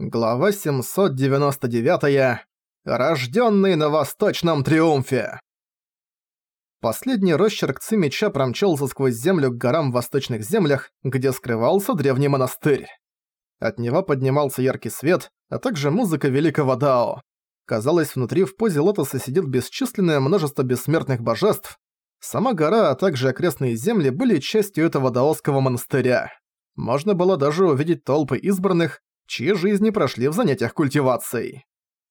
Глава 799. Рождённый на Восточном Триумфе. Последний росчерк Ци меча промчался сквозь землю к горам в Восточных землях, где скрывался древний монастырь. От него поднимался яркий свет, а также музыка великого Дао. Казалось, внутри в позе лотоса сидит бесчисленное множество бессмертных божеств. Сама гора, а также окрестные земли были частью этого даосского монастыря. Можно было даже увидеть толпы избранных, чьи жизни прошли в занятиях культивацией.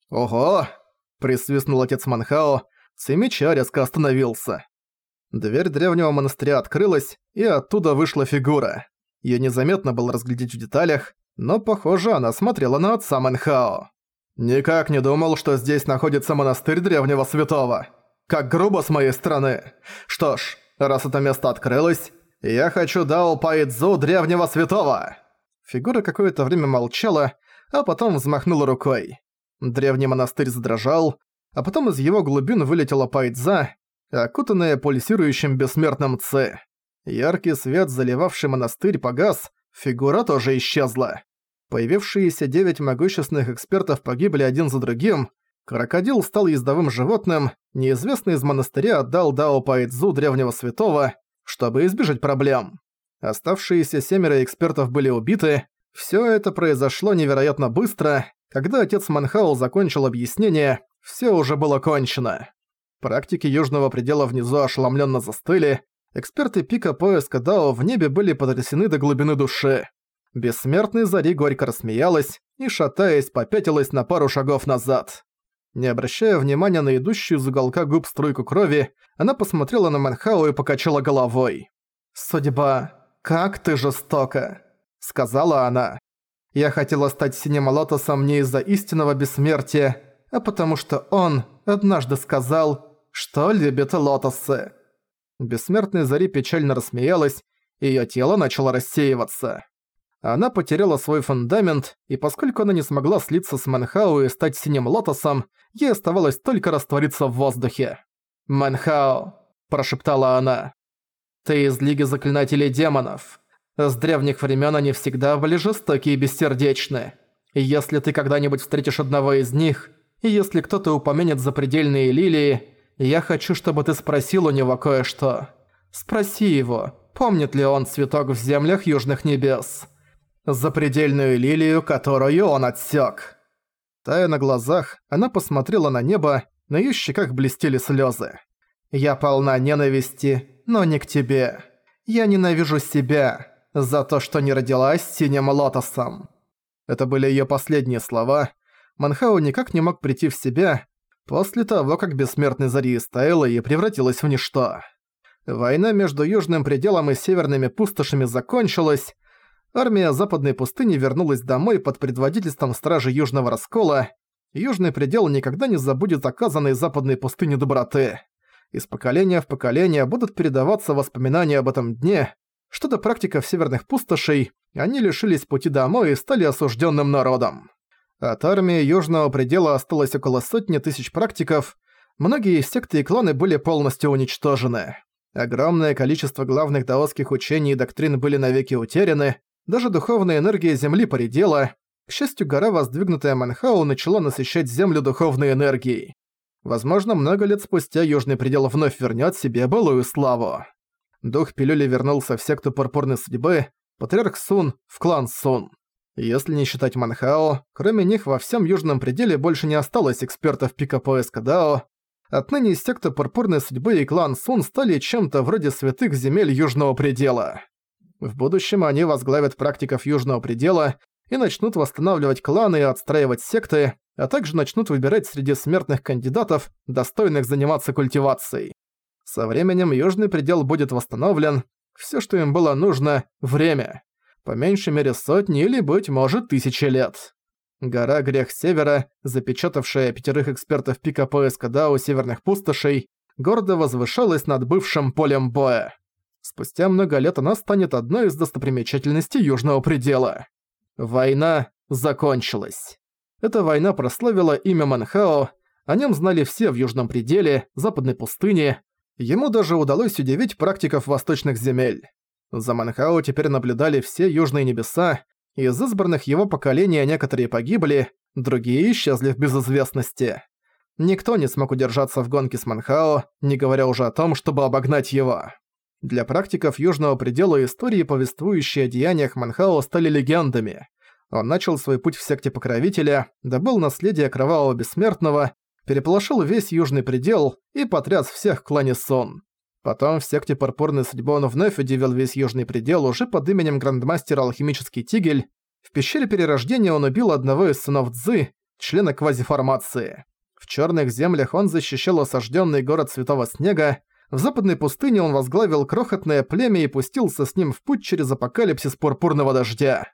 «Ого!» – присвистнул отец Манхао, Цимича резко остановился. Дверь древнего монастыря открылась, и оттуда вышла фигура. Её незаметно было разглядеть в деталях, но, похоже, она смотрела на отца Манхао. «Никак не думал, что здесь находится монастырь древнего святого. Как грубо с моей стороны. Что ж, раз это место открылось, я хочу Дао Пайдзу древнего святого!» Фигура какое-то время молчала, а потом взмахнула рукой. Древний монастырь задрожал, а потом из его глубин вылетела пайдза, окутанная пульсирующим бессмертным ци. Яркий свет, заливавший монастырь, погас, фигура тоже исчезла. Появившиеся девять могущественных экспертов погибли один за другим, крокодил стал ездовым животным, неизвестный из монастыря отдал Дао Пайдзу древнего святого, чтобы избежать проблем. Оставшиеся семеро экспертов были убиты. Всё это произошло невероятно быстро. Когда отец Манхаул закончил объяснение, всё уже было кончено. Практики Южного предела внизу ошеломлённо застыли. Эксперты пика поиска Дао в небе были потрясены до глубины души. Бессмертный Зари горько рассмеялась и, шатаясь, попятилась на пару шагов назад. Не обращая внимания на идущую из уголка губ струйку крови, она посмотрела на Манхау и покачала головой. «Судьба «Как ты жестока!» — сказала она. «Я хотела стать синим лотосом не из-за истинного бессмертия, а потому что он однажды сказал, что любит лотосы». Бессмертная Зари печально рассмеялась, и её тело начало рассеиваться. Она потеряла свой фундамент, и поскольку она не смогла слиться с Манхау и стать синим лотосом, ей оставалось только раствориться в воздухе. «Манхао», – прошептала она. Ты из Лиги Заклинателей Демонов. С древних времен они всегда были жестокие и бессердечны. И если ты когда-нибудь встретишь одного из них, и если кто-то упомянет запредельные лилии, я хочу, чтобы ты спросил у него кое-что. Спроси его, помнит ли он цветок в землях Южных Небес. Запредельную лилию, которую он отсек. Тая на глазах, она посмотрела на небо, на её щеках блестели слезы. «Я полна ненависти, но не к тебе. Я ненавижу себя за то, что не родилась синим лотосом». Это были её последние слова. Манхау никак не мог прийти в себя после того, как бессмертный Зари истаяла и превратилась в ничто. Война между Южным пределом и Северными пустошами закончилась, армия Западной пустыни вернулась домой под предводительством Стражи Южного Раскола, Южный предел никогда не забудет оказанной Западной пустыне доброты. Из поколения в поколение будут передаваться воспоминания об этом дне, что-то в северных пустошей, они лишились пути домой и стали осужденным народом. От армии Южного предела осталось около сотни тысяч практиков, многие секты и кланы были полностью уничтожены. Огромное количество главных даосских учений и доктрин были навеки утеряны, даже духовная энергия Земли поредела. К счастью, гора, воздвигнутая Манхау, начала насыщать Землю духовной энергией. Возможно, много лет спустя Южный Предел вновь вернёт себе былую славу. Дух пилюли вернулся в секту пурпурной судьбы, патриарх Сун в клан Сун. Если не считать Манхао, кроме них во всем Южном Пределе больше не осталось экспертов пика поиска Дао. Отныне секта пурпурной судьбы и клан Сун стали чем-то вроде святых земель Южного Предела. В будущем они возглавят практиков Южного Предела и начнут восстанавливать кланы и отстраивать секты, а также начнут выбирать среди смертных кандидатов, достойных заниматься культивацией. Со временем Южный предел будет восстановлен, все, что им было нужно – время. По меньшей мере сотни или, быть может, тысячи лет. Гора Грех Севера, запечатавшая пятерых экспертов пика поиска Дао северных пустошей, гордо возвышалась над бывшим полем боя. Спустя много лет она станет одной из достопримечательностей Южного предела. Война закончилась. Эта война прославила имя Манхао, о нем знали все в Южном пределе, Западной пустыне. Ему даже удалось удивить практиков восточных земель. За Манхао теперь наблюдали все южные небеса, Из избранных его поколения некоторые погибли, другие исчезли в безызвестности. Никто не смог удержаться в гонке с Манхао, не говоря уже о том, чтобы обогнать его. Для практиков Южного предела истории, повествующие о деяниях Манхао, стали легендами. Он начал свой путь в секте Покровителя, добыл наследие Кровавого Бессмертного, переполошил весь Южный предел и потряс всех в клане Сон. Потом в секте Пурпурной Судьбы он вновь удивил весь Южный предел уже под именем Грандмастера Алхимический Тигель. В пещере Перерождения он убил одного из сынов Цзы, члена квазиформации. В Черных землях он защищал осажденный город Святого Снега, в западной пустыне он возглавил крохотное племя и пустился с ним в путь через апокалипсис Пурпурного Дождя.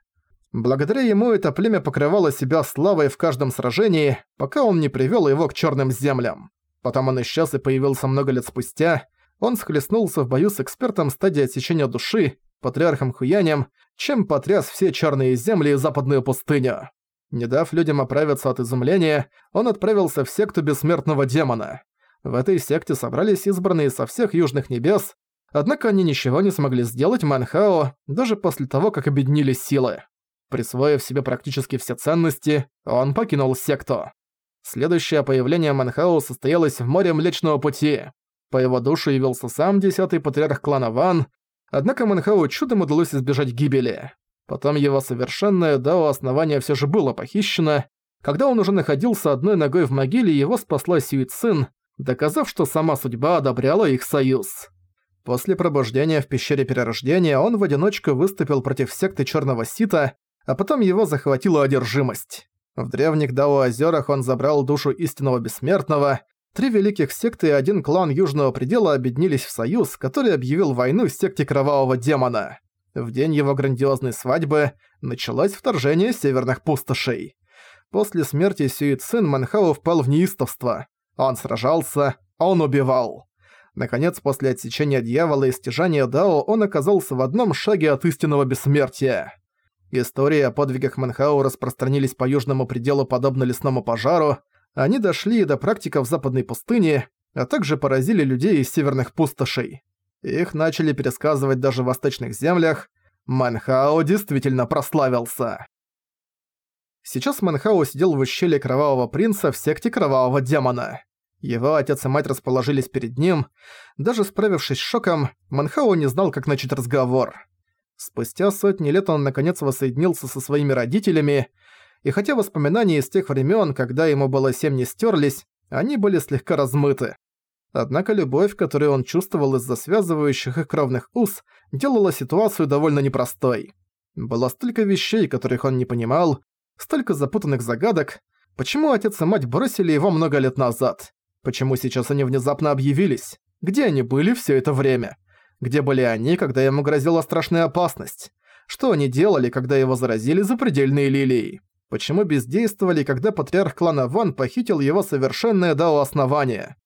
Благодаря ему это племя покрывало себя славой в каждом сражении, пока он не привел его к Черным землям. Потом он исчез и появился много лет спустя. Он схлестнулся в бою с экспертом стадии отсечения души, патриархом Хуянем, чем потряс все черные земли и западную пустыню. Не дав людям оправиться от изумления, он отправился в секту бессмертного демона. В этой секте собрались избранные со всех южных небес, однако они ничего не смогли сделать Манхао даже после того, как объединились силы. Присвоив себе практически все ценности, он покинул секту. Следующее появление Манхао состоялось в море Млечного Пути. По его душу явился сам десятый патриарх клана Ван, однако Манхао чудом удалось избежать гибели. Потом его совершенное дао основание все же было похищено. Когда он уже находился одной ногой в могиле, его спасла Сюицин, доказав, что сама судьба одобряла их союз. После пробуждения в пещере перерождения он в одиночку выступил против секты Черного Сита, а потом его захватила одержимость. В древних Дао-озерах он забрал душу истинного бессмертного. Три великих секты и один клан Южного Предела объединились в союз, который объявил войну секте Кровавого Демона. В день его грандиозной свадьбы началось вторжение северных пустошей. После смерти Сюицин Манхао впал в неистовство. Он сражался, он убивал. Наконец, после отсечения дьявола и стяжания Дао, он оказался в одном шаге от истинного бессмертия. Истории о подвигах Манхао распространились по южному пределу подобно лесному пожару, они дошли до практиков западной пустыни, а также поразили людей из северных пустошей. Их начали пересказывать даже в восточных землях. Манхао действительно прославился. Сейчас Манхао сидел в ущелье Кровавого Принца в секте Кровавого Демона. Его отец и мать расположились перед ним. Даже справившись с шоком, Манхао не знал, как начать разговор. Спустя сотни лет он наконец воссоединился со своими родителями, и хотя воспоминания из тех времен, когда ему было семь, не стерлись, они были слегка размыты. Однако любовь, которую он чувствовал из-за связывающих их кровных уз, делала ситуацию довольно непростой. Было столько вещей, которых он не понимал, столько запутанных загадок. Почему отец и мать бросили его много лет назад? Почему сейчас они внезапно объявились? Где они были все это время? Где были они, когда ему грозила страшная опасность? Что они делали, когда его заразили запредельные лилии? Почему бездействовали, когда патриарх клана Ван похитил его совершенное дао основание?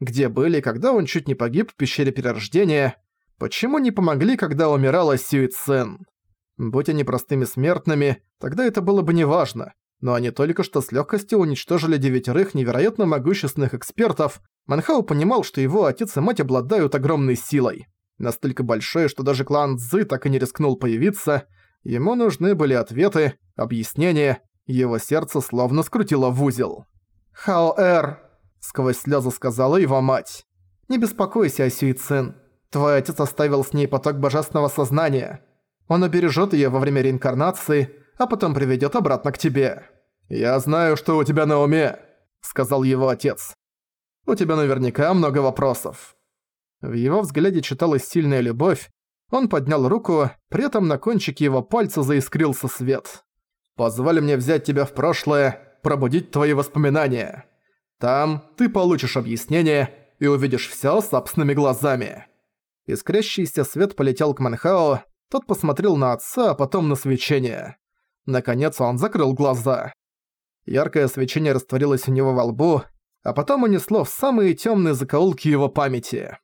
Где были, когда он чуть не погиб в пещере перерождения? Почему не помогли, когда умирала Сюицен? Будь они простыми смертными, тогда это было бы неважно. Но они только что с легкостью уничтожили девятерых невероятно могущественных экспертов. Манхау понимал, что его отец и мать обладают огромной силой. Настолько большой, что даже клан Цзы так и не рискнул появиться. Ему нужны были ответы, объяснения. Его сердце словно скрутило в узел. «Хао-эр!» сквозь слезы сказала его мать. «Не беспокойся о Сюицин. Твой отец оставил с ней поток божественного сознания. Он убережет ее во время реинкарнации, а потом приведет обратно к тебе». «Я знаю, что у тебя на уме», — сказал его отец. «У тебя наверняка много вопросов». В его взгляде читалась сильная любовь. Он поднял руку, при этом на кончике его пальца заискрился свет. «Позволь мне взять тебя в прошлое, пробудить твои воспоминания». Там ты получишь объяснение и увидишь всё собственными глазами». Искрящийся свет полетел к Манхао, тот посмотрел на отца, а потом на свечение. Наконец он закрыл глаза. Яркое свечение растворилось у него во лбу, а потом унесло в самые тёмные закоулки его памяти.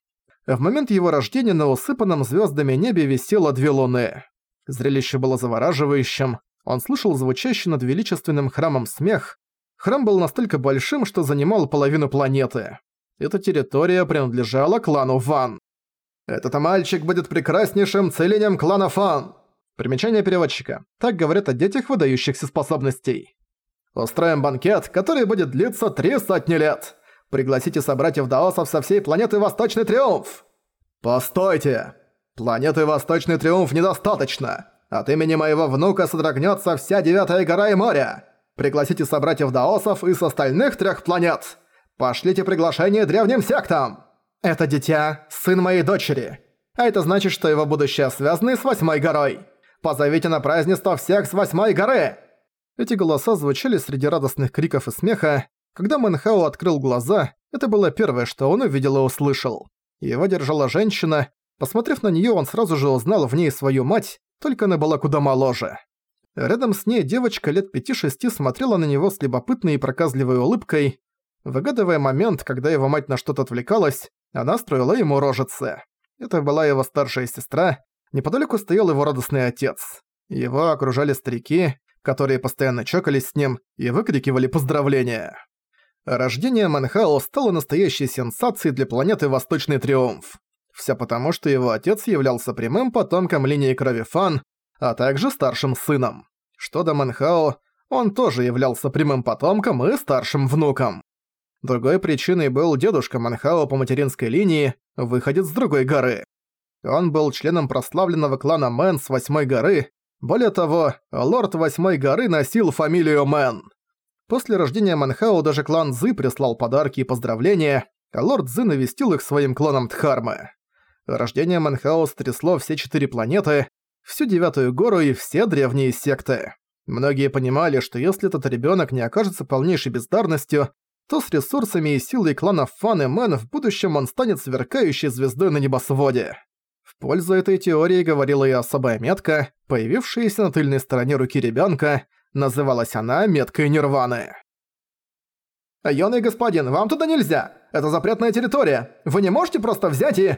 В момент его рождения на усыпанном звёздами небе висело две луны. Зрелище было завораживающим, он слышал звучащий над величественным храмом смех, Храм был настолько большим, что занимал половину планеты. Эта территория принадлежала клану Ван. «Этот мальчик будет прекраснейшим целением клана Фан!» Примечание переводчика. Так говорят о детях выдающихся способностей. Устроим банкет, который будет длиться три сотни лет. Пригласите собратьев даосов со всей планеты Восточный Триумф. Постойте! Планеты Восточный Триумф недостаточно. От имени моего внука содрогнется вся Девятая гора и море. Пригласите собратьев даосов из остальных трех планет. Пошлите приглашение древним сектам. Это дитя – сын моей дочери. А это значит, что его будущее связано с Восьмой горой. Позовите на празднество всех с Восьмой горы!» Эти голоса звучали среди радостных криков и смеха. Когда Мэнхао открыл глаза, это было первое, что он увидел и услышал. Его держала женщина. Посмотрев на неё, он сразу же узнал в ней свою мать, только она была куда моложе. Рядом с ней девочка лет пяти-шести смотрела на него с любопытной и проказливой улыбкой. Выгадывая момент, когда его мать на что-то отвлекалась, она строила ему рожицы. Это была его старшая сестра, неподалеку стоял его радостный отец. Его окружали старики, которые постоянно чокались с ним и выкрикивали поздравления. Рождение Манхао стало настоящей сенсацией для планеты Восточный Триумф. Всё потому, что его отец являлся прямым потомком линии крови Фан, а также старшим сыном. Что до Манхао, он тоже являлся прямым потомком и старшим внуком. Другой причиной был дедушка Манхао по материнской линии, выходец с другой горы. Он был членом прославленного клана Мэн с Восьмой горы. Более того, лорд Восьмой горы носил фамилию Мэн. После рождения Манхао даже клан Зы прислал подарки и поздравления, а лорд Зы навестил их своим кланом Дхармы. Рождение Манхао стрясло все четыре планеты, всю Девятую гору и все древние секты. Многие понимали, что если этот ребенок не окажется полнейшей бездарностью, то с ресурсами и силой кланов Фан и Мэн в будущем он станет сверкающей звездой на небосводе. В пользу этой теории говорила и особая метка, появившаяся на тыльной стороне руки ребенка. Называлась она меткой Нирваны. «Юный господин, вам туда нельзя! Это запретная территория! Вы не можете просто взять и...»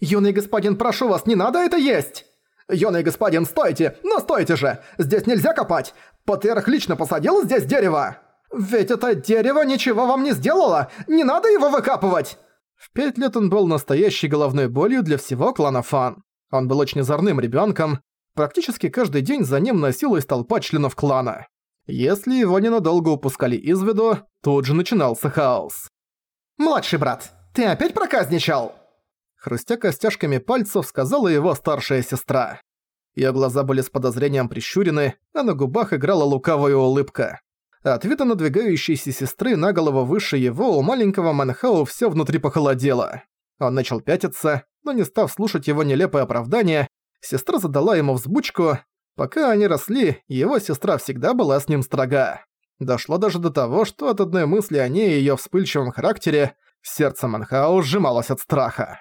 «Юный господин, прошу вас, не надо это есть!» «Юный господин, стойте! Но стойте же! Здесь нельзя копать! Патриарх лично посадил здесь дерево!» «Ведь это дерево ничего вам не сделало! Не надо его выкапывать!» В пять лет он был настоящей головной болью для всего клана Фан. Он был очень озорным ребенком. Практически каждый день за ним носилась толпа членов клана. Если его ненадолго упускали из виду, тут же начинался хаос. «Младший брат, ты опять проказничал?» Хрустя костяшками пальцев, сказала его старшая сестра. Её глаза были с подозрением прищурены, а на губах играла лукавая улыбка. От вида надвигающейся сестры на голову выше его у маленького Манхау всё внутри похолодело. Он начал пятиться, но не став слушать его нелепое оправдание, сестра задала ему взбучку. Пока они росли, его сестра всегда была с ним строга. Дошло даже до того, что от одной мысли о ней и её вспыльчивом характере сердце Манхау сжималось от страха.